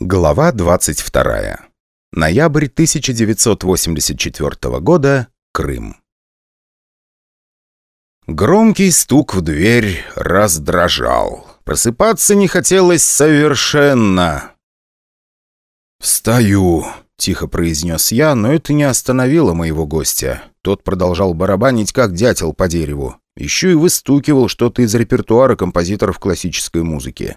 Глава 22. Ноябрь 1984 года. Крым. Громкий стук в дверь раздражал. Просыпаться не хотелось совершенно. «Встаю», — тихо произнес я, но это не остановило моего гостя. Тот продолжал барабанить, как дятел по дереву. Еще и выстукивал что-то из репертуара композиторов классической музыки.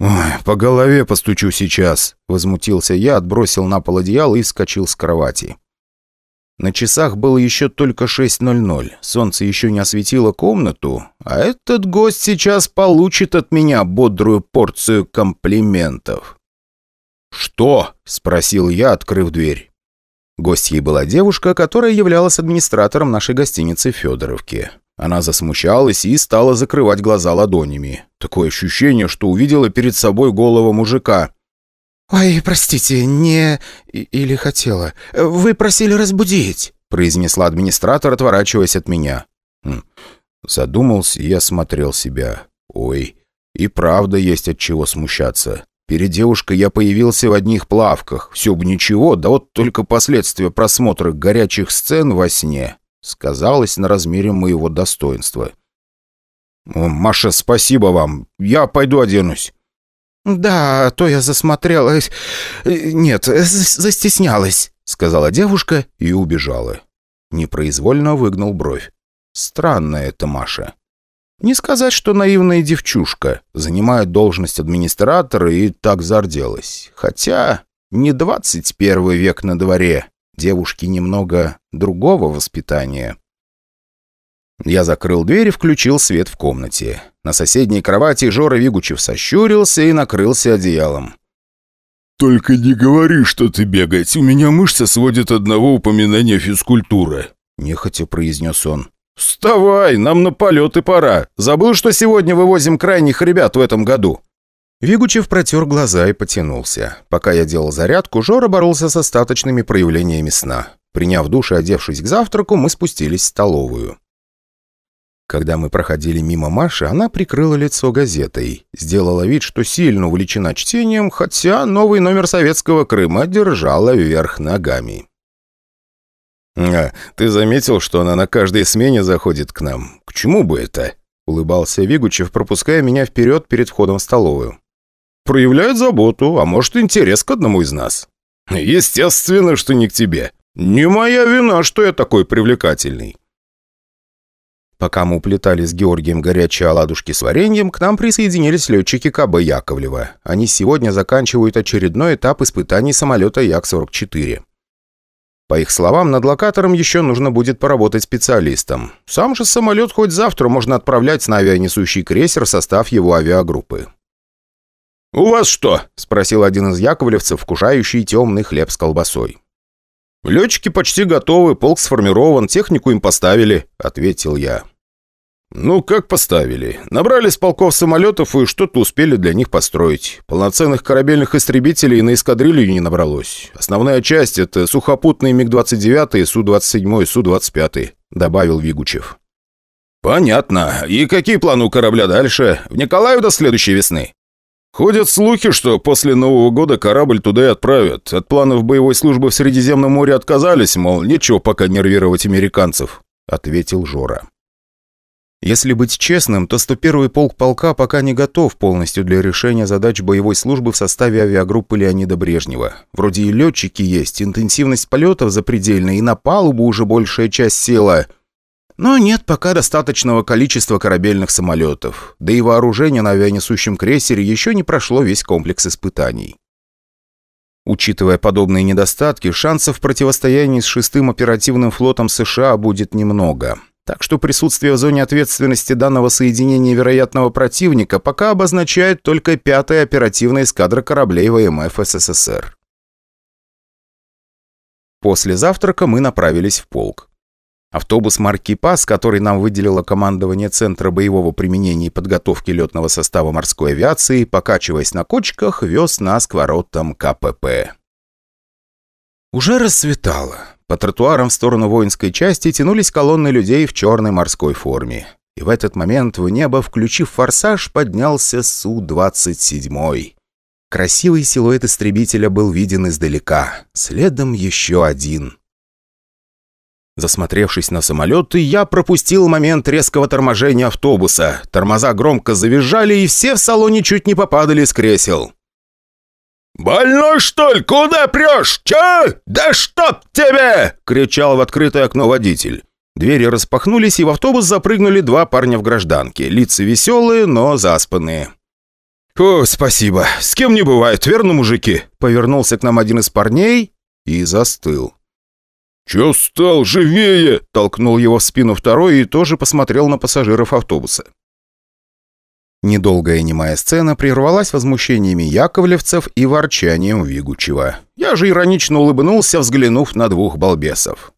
«Ой, по голове постучу сейчас», — возмутился я, отбросил на пол одеяло и вскочил с кровати. На часах было еще только 6.00, солнце еще не осветило комнату, а этот гость сейчас получит от меня бодрую порцию комплиментов. «Что?» — спросил я, открыв дверь. Гостьей была девушка, которая являлась администратором нашей гостиницы Федоровки. Она засмущалась и стала закрывать глаза ладонями. Такое ощущение, что увидела перед собой голого мужика. «Ой, простите, не... или хотела. Вы просили разбудить», произнесла администратор, отворачиваясь от меня. Хм. Задумался и осмотрел себя. Ой, и правда есть от чего смущаться. Перед девушкой я появился в одних плавках. Все бы ничего, да вот только последствия просмотра горячих сцен во сне сказалось на размере моего достоинства. «Маша, спасибо вам. Я пойду оденусь». «Да, а то я засмотрелась... Нет, застеснялась», — сказала девушка и убежала. Непроизвольно выгнул бровь. Странная это Маша. Не сказать, что наивная девчушка. Занимает должность администратора и так зарделась. Хотя не двадцать первый век на дворе девушки немного другого воспитания. Я закрыл дверь и включил свет в комнате. На соседней кровати Жора Вигучев сощурился и накрылся одеялом. «Только не говори, что ты бегать. У меня мышца сводит одного упоминания физкультуры», — нехотя произнес он. «Вставай, нам на полеты пора. Забыл, что сегодня вывозим крайних ребят в этом году?» Вигучев протер глаза и потянулся. Пока я делал зарядку, Жора боролся с остаточными проявлениями сна. Приняв душ и одевшись к завтраку, мы спустились в столовую. Когда мы проходили мимо Маши, она прикрыла лицо газетой. Сделала вид, что сильно увлечена чтением, хотя новый номер советского Крыма держала вверх ногами. «А, ты заметил, что она на каждой смене заходит к нам? К чему бы это?» — улыбался Вигучев, пропуская меня вперед перед входом в столовую проявляет заботу, а может, интерес к одному из нас. Естественно, что не к тебе. Не моя вина, что я такой привлекательный. Пока мы уплетали с Георгием горячие оладушки с вареньем, к нам присоединились летчики КБ Яковлева. Они сегодня заканчивают очередной этап испытаний самолета Як-44. По их словам, над локатором еще нужно будет поработать специалистам. Сам же самолет хоть завтра можно отправлять на авианесущий крейсер в состав его авиагруппы. «У вас что?» – спросил один из яковлевцев, вкушающий темный хлеб с колбасой. «Летчики почти готовы, полк сформирован, технику им поставили», – ответил я. «Ну, как поставили? Набрали с полков самолетов и что-то успели для них построить. Полноценных корабельных истребителей на эскадрилью не набралось. Основная часть — это сухопутные МиГ-29, Су-27 и Су-25», — добавил Вигучев. «Понятно. И какие планы у корабля дальше? В Николаев до следующей весны?» Ходят слухи, что после Нового года корабль туда и отправят. От планов боевой службы в Средиземном море отказались, мол, нечего пока нервировать американцев», — ответил Жора. Если быть честным, то 101-й полк полка пока не готов полностью для решения задач боевой службы в составе авиагруппы Леонида Брежнева. Вроде и летчики есть, интенсивность полетов запредельная, и на палубу уже большая часть села — но нет пока достаточного количества корабельных самолетов, да и вооружение на авианесущем крейсере еще не прошло весь комплекс испытаний. Учитывая подобные недостатки, шансов в противостоянии с шестым оперативным флотом США будет немного. Так что присутствие в зоне ответственности данного соединения вероятного противника пока обозначает только пятая оперативная эскадра кораблей ВМФ СССР. После завтрака мы направились в полк. Автобус марки «Пас», который нам выделило командование Центра боевого применения и подготовки летного состава морской авиации, покачиваясь на кочках, вез нас к воротам КПП. Уже рассветало. По тротуарам в сторону воинской части тянулись колонны людей в черной морской форме. И в этот момент в небо, включив форсаж, поднялся Су-27. Красивый силуэт истребителя был виден издалека. Следом еще один. Засмотревшись на самолеты, я пропустил момент резкого торможения автобуса. Тормоза громко завизжали, и все в салоне чуть не попадали с кресел. «Больной, что ли? Куда прешь? Че? Да чтоб тебе!» — кричал в открытое окно водитель. Двери распахнулись, и в автобус запрыгнули два парня в гражданке. Лица веселые, но заспанные. «О, спасибо. С кем не бывает, верно, мужики?» Повернулся к нам один из парней и застыл. «Че стал? Живее!» – толкнул его в спину второй и тоже посмотрел на пассажиров автобуса. Недолгая немая сцена прервалась возмущениями яковлевцев и ворчанием Вигучева. Я же иронично улыбнулся, взглянув на двух балбесов.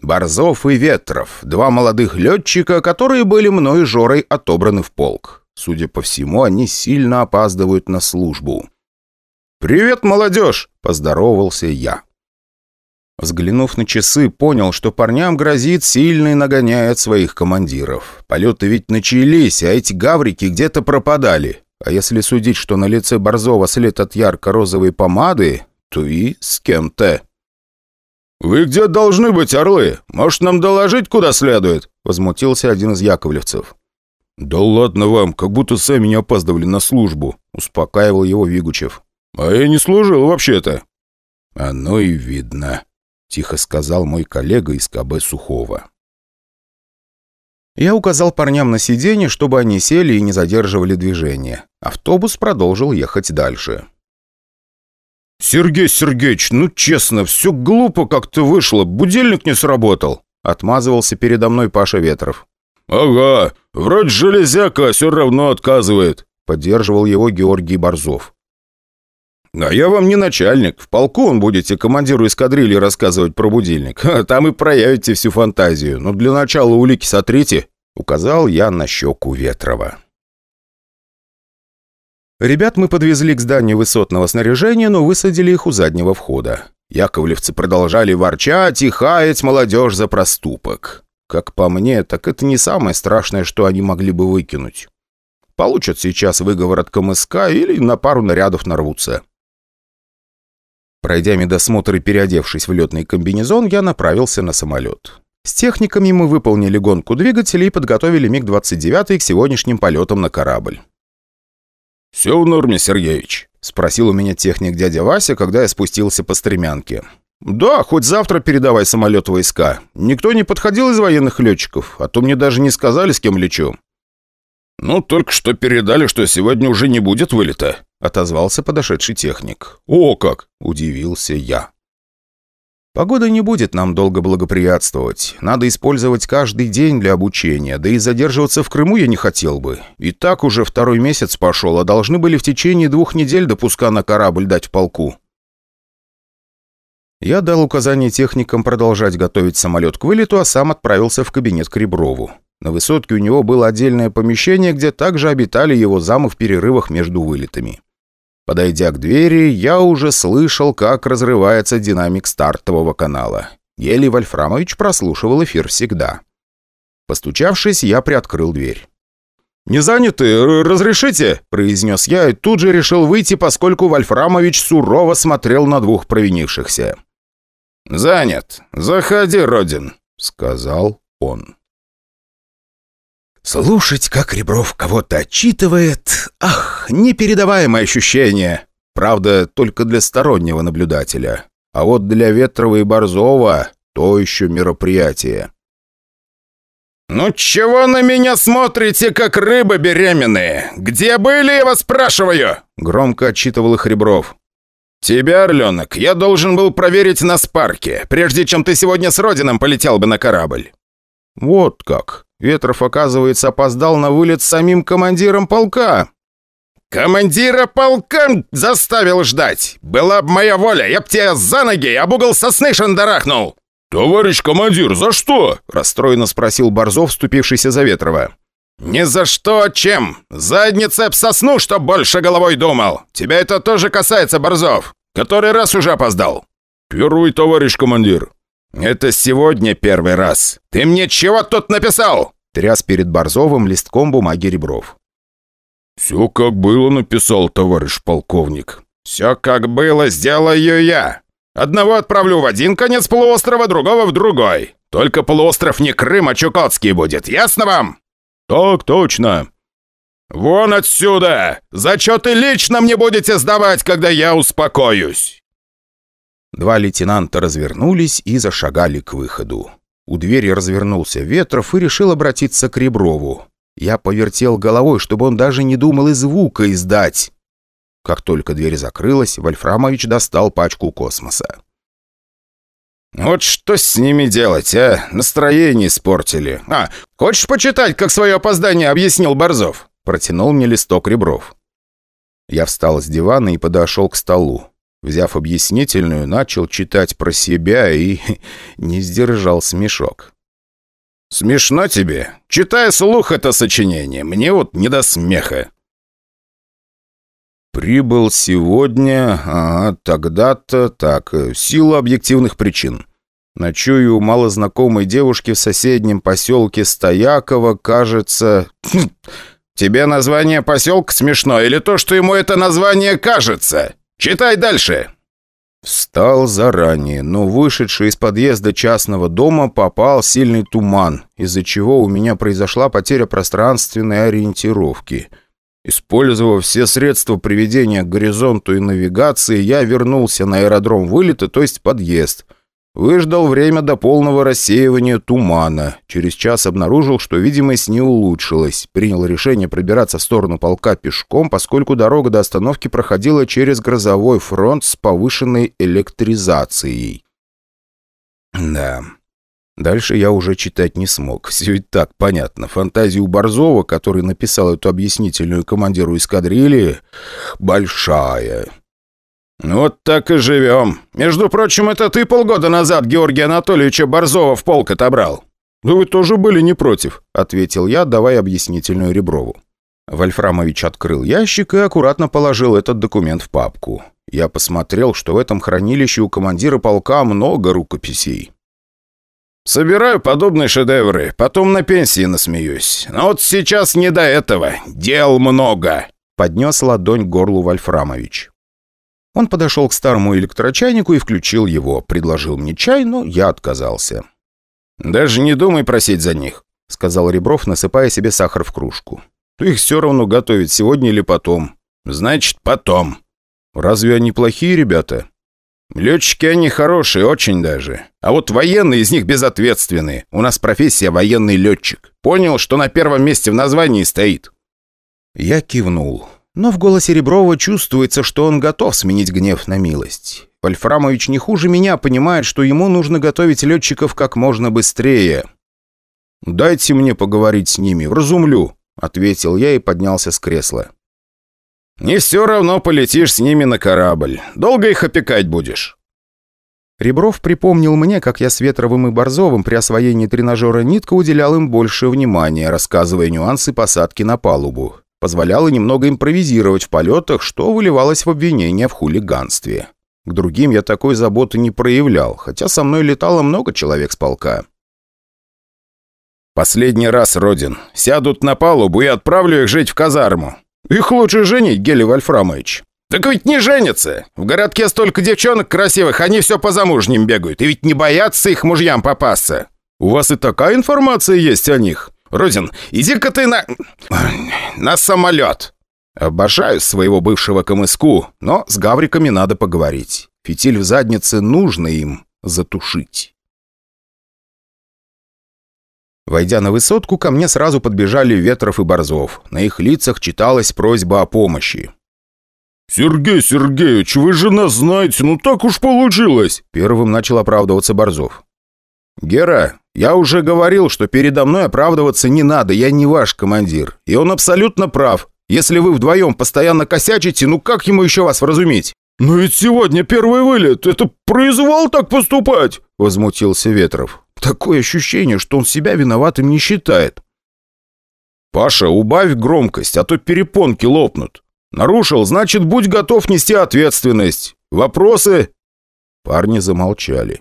Борзов и Ветров, два молодых летчика, которые были мной Жорой отобраны в полк. Судя по всему, они сильно опаздывают на службу. «Привет, молодежь!» – поздоровался я. Взглянув на часы, понял, что парням грозит сильно и нагоняет своих командиров. Полеты ведь начались, а эти гаврики где-то пропадали. А если судить, что на лице Борзова след от ярко-розовой помады, то и с кем-то. «Вы где должны быть, орлы? Может, нам доложить, куда следует?» Возмутился один из яковлевцев. «Да ладно вам, как будто сами не опаздывали на службу», успокаивал его Вигучев. «А я не служил вообще-то». «Оно и видно», — тихо сказал мой коллега из КБ Сухого. Я указал парням на сиденье, чтобы они сели и не задерживали движение. Автобус продолжил ехать дальше. «Сергей Сергеевич, ну честно, все глупо как-то вышло, будильник не сработал», отмазывался передо мной Паша Ветров. «Ага, вроде железяка, а все равно отказывает», поддерживал его Георгий Борзов. «А я вам не начальник. В полку он будете командиру эскадрильи рассказывать про будильник. Там и проявите всю фантазию. Но для начала улики сотрите», — указал я на щеку Ветрова. Ребят мы подвезли к зданию высотного снаряжения, но высадили их у заднего входа. Яковлевцы продолжали ворчать и хаять молодежь за проступок. Как по мне, так это не самое страшное, что они могли бы выкинуть. Получат сейчас выговор от КМСК или на пару нарядов нарвутся. Пройдя медосмотр и переодевшись в летный комбинезон, я направился на самолет. С техниками мы выполнили гонку двигателей и подготовили МиГ-29 к сегодняшним полетам на корабль. «Все в норме, Сергеевич?» – спросил у меня техник дядя Вася, когда я спустился по стремянке. «Да, хоть завтра передавай самолет войска. Никто не подходил из военных летчиков, а то мне даже не сказали, с кем лечу». «Ну, только что передали, что сегодня уже не будет вылета», — отозвался подошедший техник. «О как!» — удивился я. Погода не будет нам долго благоприятствовать. Надо использовать каждый день для обучения, да и задерживаться в Крыму я не хотел бы. И так уже второй месяц пошел, а должны были в течение двух недель допуска на корабль дать в полку. Я дал указание техникам продолжать готовить самолет к вылету, а сам отправился в кабинет к Реброву. На высотке у него было отдельное помещение, где также обитали его замы в перерывах между вылетами. Подойдя к двери, я уже слышал, как разрывается динамик стартового канала. Еле Вольфрамович прослушивал эфир всегда. Постучавшись, я приоткрыл дверь. «Не заняты? Разрешите?» – произнес я и тут же решил выйти, поскольку Вольфрамович сурово смотрел на двух провинившихся. «Занят. Заходи, Родин», – сказал он. Слушать, как Ребров кого-то отчитывает... Ах, непередаваемое ощущение. Правда, только для стороннего наблюдателя. А вот для Ветрова и Борзова то еще мероприятие. «Ну чего на меня смотрите, как рыбы беременные? Где были, я вас спрашиваю?» Громко отчитывал их Ребров. «Тебя, Орленок, я должен был проверить на спарке, прежде чем ты сегодня с Родином полетел бы на корабль». «Вот как. Ветров, оказывается, опоздал на вылет с самим командиром полка». «Командира полка заставил ждать! Была б моя воля, я б тебя за ноги об угол сосны шандарахнул!» «Товарищ командир, за что?» – расстроенно спросил Борзов, вступившийся за Ветрова. «Не за что, а чем? Задница б сосну, чтоб больше головой думал! Тебя это тоже касается, Борзов! Который раз уже опоздал!» «Первый, товарищ командир!» «Это сегодня первый раз. Ты мне чего тут написал?» Тряс перед Борзовым листком бумаги Ребров. «Все как было написал, товарищ полковник. «Все как было, сделаю я. Одного отправлю в один конец полуострова, другого в другой. Только полуостров не Крым, а Чукотский будет, ясно вам?» «Так точно». «Вон отсюда! Зачеты лично мне будете сдавать, когда я успокоюсь!» Два лейтенанта развернулись и зашагали к выходу. У двери развернулся Ветров и решил обратиться к Реброву. Я повертел головой, чтобы он даже не думал и звука издать. Как только дверь закрылась, Вольфрамович достал пачку космоса. «Вот что с ними делать, а? Настроение испортили. А, хочешь почитать, как свое опоздание объяснил Борзов?» Протянул мне листок Ребров. Я встал с дивана и подошел к столу. Взяв объяснительную, начал читать про себя и не сдержал смешок. «Смешно тебе? Читай слух это сочинение. Мне вот не до смеха». «Прибыл сегодня, а тогда-то, так, в силу объективных причин. Ночую у малознакомой девушки в соседнем поселке Стояково, кажется...» «Тебе название поселка смешно или то, что ему это название кажется? Читай дальше!» Встал заранее, но вышедший из подъезда частного дома попал сильный туман, из-за чего у меня произошла потеря пространственной ориентировки. Использовав все средства приведения к горизонту и навигации, я вернулся на аэродром вылета, то есть подъезд – Выждал время до полного рассеивания тумана. Через час обнаружил, что видимость не улучшилась. Принял решение пробираться в сторону полка пешком, поскольку дорога до остановки проходила через грозовой фронт с повышенной электризацией. Да. Дальше я уже читать не смог. Все и так понятно. Фантазия у Борзова, который написал эту объяснительную командиру эскадрильи, большая. «Вот так и живем. Между прочим, это ты полгода назад Георгия Анатольевича Борзова в полк отобрал». «Да вы тоже были не против», — ответил я, давая объяснительную Реброву. Вольфрамович открыл ящик и аккуратно положил этот документ в папку. Я посмотрел, что в этом хранилище у командира полка много рукописей. «Собираю подобные шедевры, потом на пенсии насмеюсь. Но вот сейчас не до этого. Дел много», — поднес ладонь к горлу Вольфрамович. Он подошел к старому электрочайнику и включил его. Предложил мне чай, но я отказался. «Даже не думай просить за них», — сказал Ребров, насыпая себе сахар в кружку. «Их все равно готовить сегодня или потом». «Значит, потом». «Разве они плохие ребята?» «Летчики они хорошие, очень даже. А вот военные из них безответственные. У нас профессия военный летчик. Понял, что на первом месте в названии стоит». Я кивнул но в голосе Реброва чувствуется, что он готов сменить гнев на милость. Вольфрамович не хуже меня понимает, что ему нужно готовить летчиков как можно быстрее. «Дайте мне поговорить с ними, вразумлю», — ответил я и поднялся с кресла. «Не все равно полетишь с ними на корабль. Долго их опекать будешь?» Ребров припомнил мне, как я с Ветровым и Борзовым при освоении тренажера «Нитка» уделял им больше внимания, рассказывая нюансы посадки на палубу позволяло немного импровизировать в полетах, что выливалось в обвинение в хулиганстве. К другим я такой заботы не проявлял, хотя со мной летало много человек с полка. «Последний раз, Родин. Сядут на палубу и отправлю их жить в казарму. Их лучше женить, Гели Вольфрамович». «Так ведь не женятся! В городке столько девчонок красивых, они все по замужним бегают, и ведь не боятся их мужьям попасться!» «У вас и такая информация есть о них?» Родин, иди-ка ты на... на самолет!» Обожаю своего бывшего КМСКу, но с гавриками надо поговорить. Фитиль в заднице нужно им затушить. Войдя на высотку, ко мне сразу подбежали Ветров и Борзов. На их лицах читалась просьба о помощи. «Сергей Сергеевич, вы же нас знаете, ну так уж получилось!» Первым начал оправдываться Борзов. «Гера, я уже говорил, что передо мной оправдываться не надо, я не ваш командир. И он абсолютно прав. Если вы вдвоем постоянно косячите, ну как ему еще вас вразумить?» «Но ведь сегодня первый вылет, это произвол так поступать!» Возмутился Ветров. «Такое ощущение, что он себя виноватым не считает». «Паша, убавь громкость, а то перепонки лопнут. Нарушил, значит, будь готов нести ответственность. Вопросы?» Парни замолчали.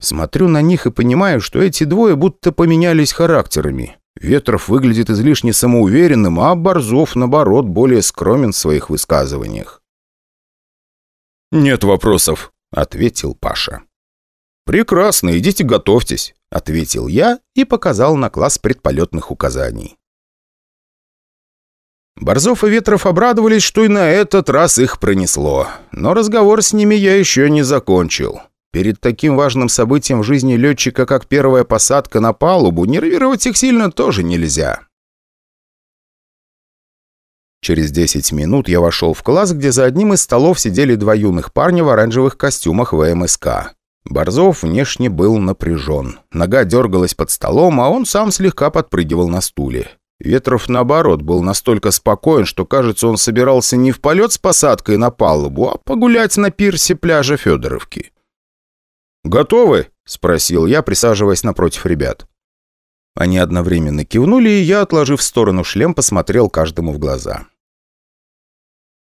Смотрю на них и понимаю, что эти двое будто поменялись характерами. Ветров выглядит излишне самоуверенным, а Борзов, наоборот, более скромен в своих высказываниях. «Нет вопросов», — ответил Паша. «Прекрасно, идите готовьтесь», — ответил я и показал на класс предполетных указаний. Борзов и Ветров обрадовались, что и на этот раз их пронесло. Но разговор с ними я еще не закончил. Перед таким важным событием в жизни летчика, как первая посадка на палубу, нервировать их сильно тоже нельзя. Через 10 минут я вошел в класс, где за одним из столов сидели два юных парня в оранжевых костюмах ВМСК. Борзов внешне был напряжен. Нога дергалась под столом, а он сам слегка подпрыгивал на стуле. Ветров, наоборот, был настолько спокоен, что, кажется, он собирался не в полет с посадкой на палубу, а погулять на пирсе пляжа Федоровки. «Готовы?» – спросил я, присаживаясь напротив ребят. Они одновременно кивнули, и я, отложив в сторону шлем, посмотрел каждому в глаза.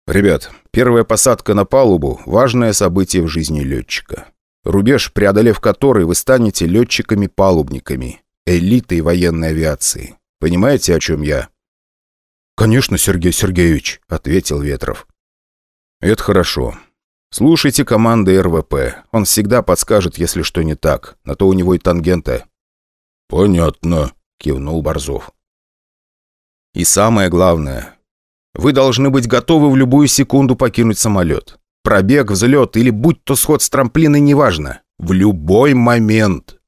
«Ребят, первая посадка на палубу – важное событие в жизни летчика. Рубеж, преодолев который, вы станете летчиками-палубниками, элитой военной авиации. Понимаете, о чем я?» «Конечно, Сергей Сергеевич», — ответил Ветров. «Это хорошо. Слушайте команды РВП. Он всегда подскажет, если что не так. На то у него и тангента». «Понятно», — кивнул Борзов. «И самое главное, вы должны быть готовы в любую секунду покинуть самолет. Пробег, взлет или будь то сход с трамплина, неважно. В любой момент».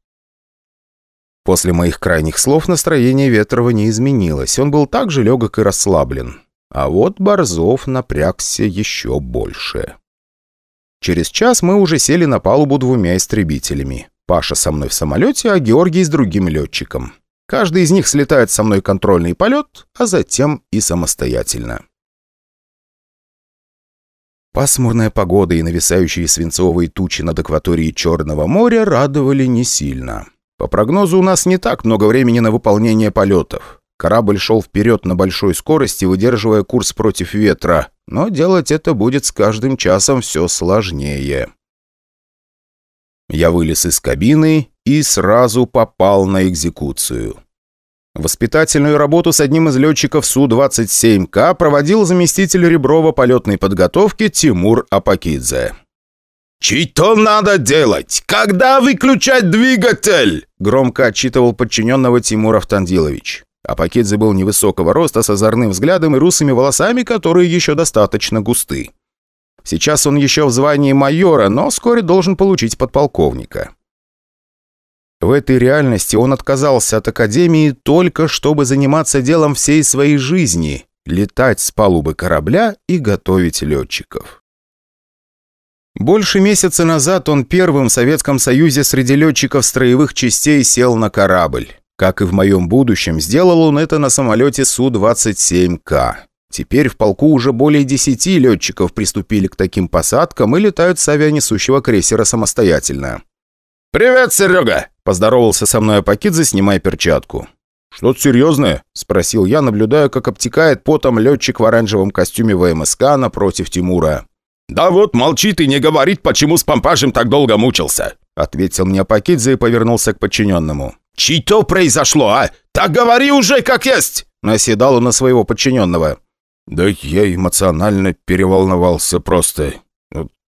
После моих крайних слов настроение Ветрова не изменилось. Он был также легок и расслаблен. А вот Борзов напрягся еще больше. Через час мы уже сели на палубу двумя истребителями. Паша со мной в самолете, а Георгий с другим летчиком. Каждый из них слетает со мной контрольный полет, а затем и самостоятельно. Пасмурная погода и нависающие свинцовые тучи над акваторией Черного моря радовали не сильно. По прогнозу, у нас не так много времени на выполнение полетов. Корабль шел вперед на большой скорости, выдерживая курс против ветра, но делать это будет с каждым часом все сложнее. Я вылез из кабины и сразу попал на экзекуцию. Воспитательную работу с одним из летчиков Су-27К проводил заместитель Реброва полетной подготовки Тимур Апакидзе. «Что надо делать? Когда выключать двигатель?» Громко отчитывал подчиненного Тимур Автандилович. Апакидзе был невысокого роста, с озорным взглядом и русыми волосами, которые еще достаточно густы. Сейчас он еще в звании майора, но вскоре должен получить подполковника. В этой реальности он отказался от академии только чтобы заниматься делом всей своей жизни – летать с палубы корабля и готовить летчиков. Больше месяца назад он первым в Советском Союзе среди летчиков строевых частей сел на корабль. Как и в моем будущем, сделал он это на самолете Су-27К. Теперь в полку уже более десяти летчиков приступили к таким посадкам и летают с авианесущего крейсера самостоятельно. «Привет, Серега!» – поздоровался со мной Апакидзе, снимая перчатку. «Что-то серьезное?» – спросил я, наблюдая, как обтекает потом летчик в оранжевом костюме ВМСК напротив Тимура. «Да вот молчит и не говорит, почему с Пампашем так долго мучился», ответил мне Пакидзе и повернулся к подчиненному. «Чьи-то произошло, а? Так говори уже, как есть!» Наседал он на своего подчиненного. «Да я эмоционально переволновался просто.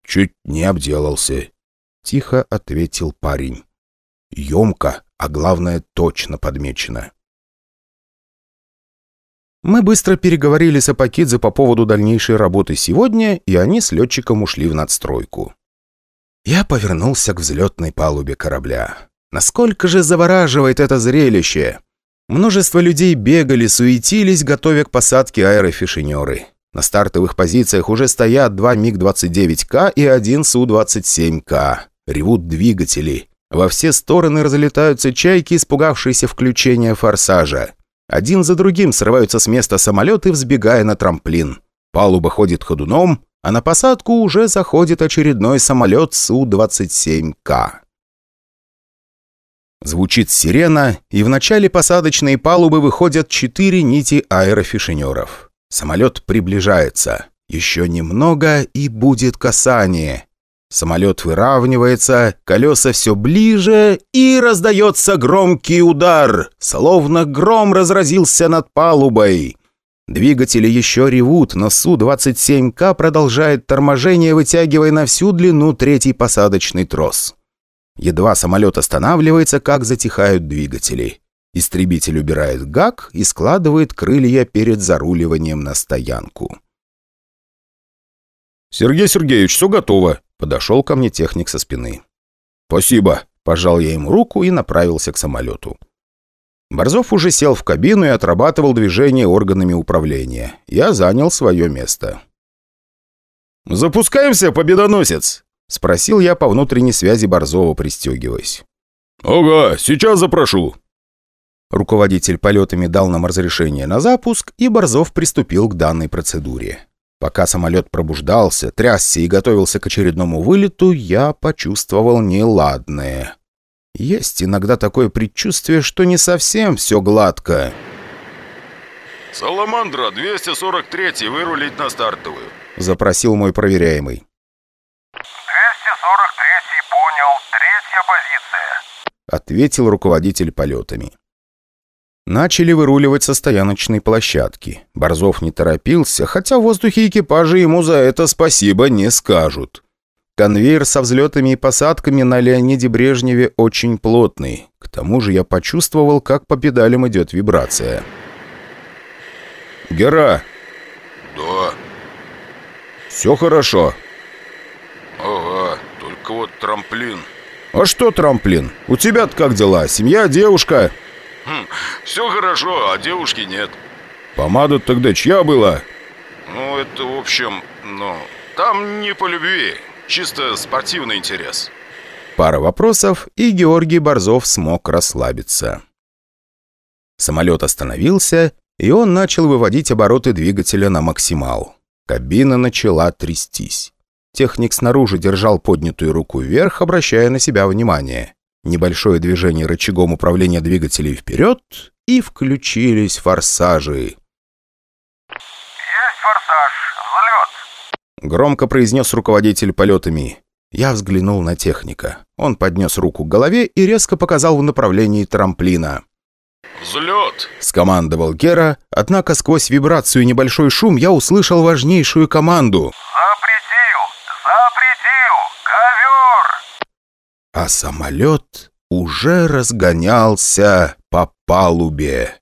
Чуть не обделался», — тихо ответил парень. Емко, а главное, точно подмечено. Мы быстро переговорили с Апакидзе по поводу дальнейшей работы сегодня, и они с летчиком ушли в надстройку. Я повернулся к взлетной палубе корабля. Насколько же завораживает это зрелище! Множество людей бегали, суетились, готовя к посадке аэрофишинеры. На стартовых позициях уже стоят два МиГ-29К и один Су-27К. Ревут двигатели. Во все стороны разлетаются чайки, испугавшиеся включения форсажа. Один за другим срываются с места самолеты, взбегая на трамплин. Палуба ходит ходуном, а на посадку уже заходит очередной самолет Су-27К. Звучит сирена, и в начале посадочной палубы выходят четыре нити аэрофишинеров. Самолет приближается. Еще немного, и будет касание. Самолет выравнивается, колеса все ближе, и раздается громкий удар, словно гром разразился над палубой. Двигатели еще ревут, но Су-27К продолжает торможение, вытягивая на всю длину третий посадочный трос. Едва самолет останавливается, как затихают двигатели. Истребитель убирает гак и складывает крылья перед заруливанием на стоянку. «Сергей Сергеевич, все готово», — подошел ко мне техник со спины. «Спасибо», — пожал я ему руку и направился к самолету. Борзов уже сел в кабину и отрабатывал движение органами управления. Я занял свое место. «Запускаемся, победоносец!» — спросил я по внутренней связи Борзова, пристегиваясь. «Ага, сейчас запрошу». Руководитель полетами дал нам разрешение на запуск, и Борзов приступил к данной процедуре. Пока самолет пробуждался, трясся и готовился к очередному вылету, я почувствовал неладное. Есть иногда такое предчувствие, что не совсем все гладко. «Саламандра, 243 вырулить на стартовую», — запросил мой проверяемый. 243 третья позиция», — ответил руководитель полетами. Начали выруливать со стояночной площадки. Борзов не торопился, хотя в воздухе экипажа ему за это спасибо не скажут. Конвейер со взлетами и посадками на Леониде Брежневе очень плотный. К тому же я почувствовал, как по педалям идет вибрация. «Гера!» «Да». «Все хорошо?» «Ага, только вот трамплин». «А что трамплин? У тебя-то как дела? Семья, девушка?» Хм, все хорошо, а девушки нет. Помада тогда чья была? Ну, это, в общем, ну, там не по любви, чисто спортивный интерес. Пара вопросов, и Георгий Борзов смог расслабиться. Самолет остановился, и он начал выводить обороты двигателя на максимал. Кабина начала трястись. Техник снаружи держал поднятую руку вверх, обращая на себя внимание. Небольшое движение рычагом управления двигателей вперед, и включились форсажи. «Есть форсаж! Взлет!» Громко произнес руководитель полетами. Я взглянул на техника. Он поднес руку к голове и резко показал в направлении трамплина. «Взлет!» — скомандовал Гера, однако сквозь вибрацию и небольшой шум я услышал важнейшую команду. «Запретил! А самолет уже разгонялся по палубе.